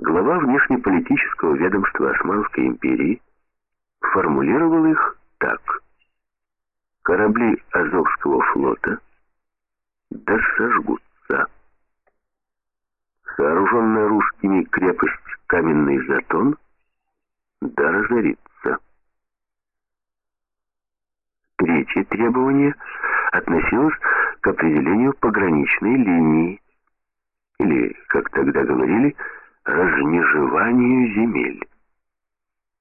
глава внешнеполитического ведомства Османской империи формулировал их так. Корабли Азовского флота да сожгутся. Сооруженная русскими крепость Каменный Затон да разорится. Третье требование относилось к определению пограничной линии, или, как тогда говорили, размежеванию земель.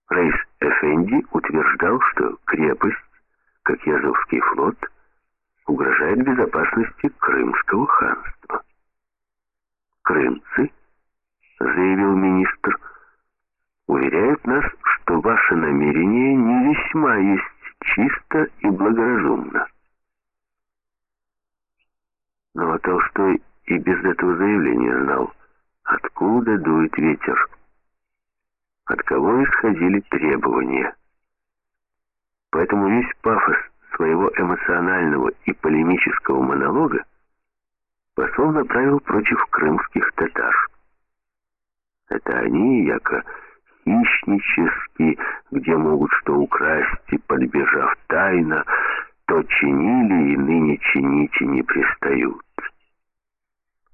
Рейс Эфенди утверждал, что крепость, как и флот, угрожает безопасности Крымского ханства. Крымцы, заявил министр, уверяют нас, что ваше намерение не весьма есть чисто и благоразумно. Но Толстой и без этого заявления знал, откуда дует ветер, от кого исходили требования. Поэтому весь пафос своего эмоционального и полемического монолога посол направил против крымских татар. Это они, яко хищнически, где могут что украсть, и подбежав тайно, то чинили и ныне чинить и не пристают.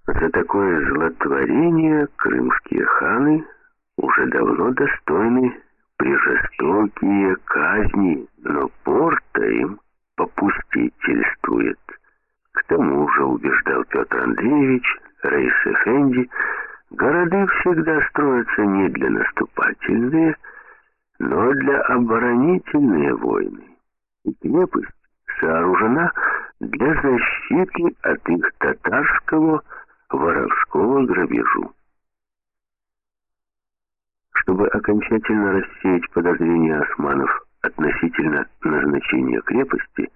За такое злотворение крымские ханы уже давно достойны прижестокие казни, но порта им попустительствует. К тому же, убеждал Петр Андреевич, Рейс Эфенди, города всегда строятся не для наступательные, но для оборонительные войны. И крепость сооружена для защиты от их татарского воровского грабежу. Чтобы окончательно рассеять подозрения османов относительно назначения крепости,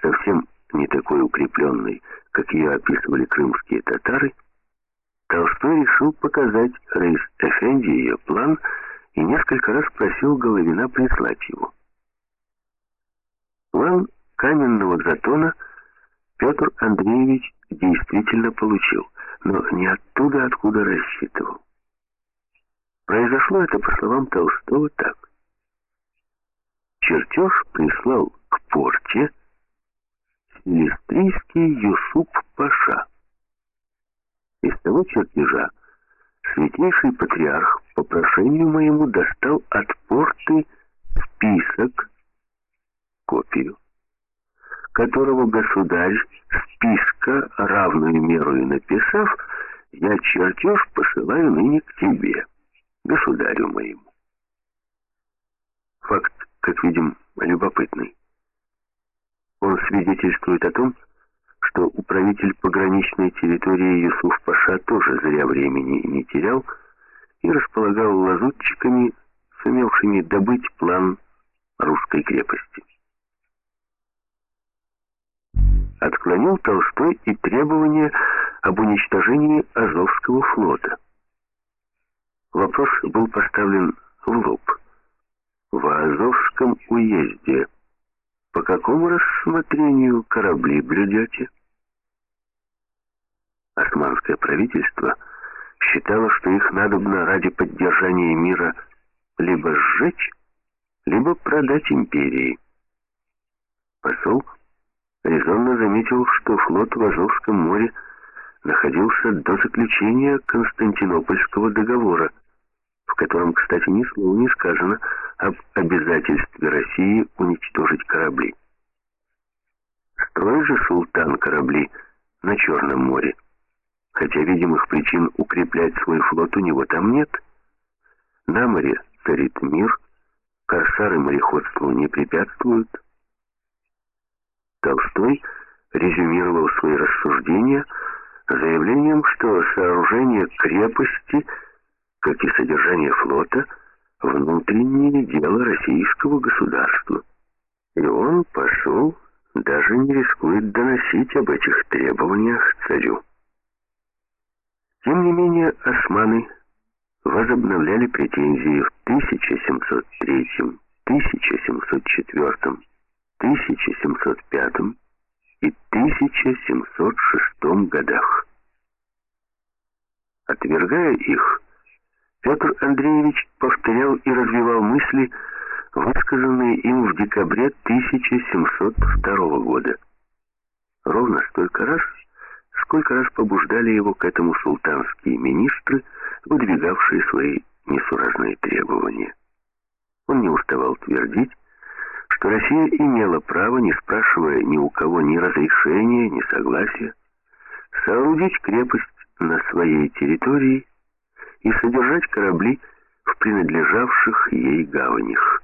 совсем не такой укрепленной, как ее описывали крымские татары, Толстой решил показать Рейс Эфенди ее план и несколько раз просил Головина прислать его. План каменного затона Петр Андреевич действительно получил, но не оттуда, откуда рассчитывал. Произошло это, по словам Толстого, так. Чертеж прислал к порте Силистрийский Юсуп Паша. Из того чертежа святейший патриарх по прошению моему достал от порты список, копию, которого государь списка равную меру и написав, я чертеж посылаю ныне к тебе, государю моему. Факт, как видим, любопытный. Он свидетельствует о том, что управитель пограничной территории Юсуф Паша тоже зря времени не терял и располагал лазутчиками, сумевшими добыть план русской крепости. Отклонил Толстой и требования об уничтожении Азовского флота. Вопрос был поставлен в лоб. В Азовском уезде по какому рассмотрению корабли блюдете? Османское правительство считало, что их надобно ради поддержания мира либо сжечь, либо продать империи. Посол резонно заметил, что флот в Азовском море находился до заключения Константинопольского договора, в котором, кстати, ни слова не сказано об обязательстве России уничтожить корабли. Строит же султан корабли на Черном море, хотя видимых причин укреплять свой флот у него там нет. На море царит мир, корсары мореходству не препятствуют. Толстой резюмировал свои рассуждения заявлением, что сооружение крепости – как и содержание флота, внутреннее дело российского государства. И он, посол, даже не рискует доносить об этих требованиях царю. Тем не менее, османы возобновляли претензии в 1703, 1704, 1705 и 1706 годах. Отвергая их, Петр Андреевич повторял и развивал мысли, высказанные им в декабре 1702 года. Ровно столько раз, сколько раз побуждали его к этому султанские министры, выдвигавшие свои несуразные требования. Он не уставал твердить, что Россия имела право, не спрашивая ни у кого ни разрешения, ни согласия, соорудить крепость на своей территории и содержать корабли в принадлежавших ей гаванях.